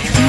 like